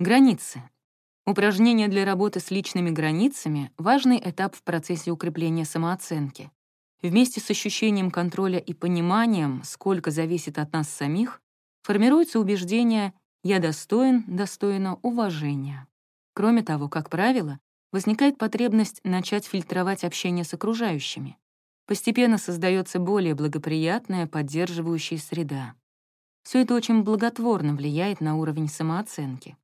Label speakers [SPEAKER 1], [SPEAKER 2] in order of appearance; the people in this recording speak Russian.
[SPEAKER 1] Границы. Упражнения для работы с личными границами — важный этап в процессе укрепления самооценки. Вместе с ощущением контроля и пониманием, сколько зависит от нас самих, формируется убеждение «я достоин, достойно уважения». Кроме того, как правило, возникает потребность начать фильтровать общение с окружающими. Постепенно создается более благоприятная, поддерживающая среда. Все это очень благотворно влияет на уровень самооценки.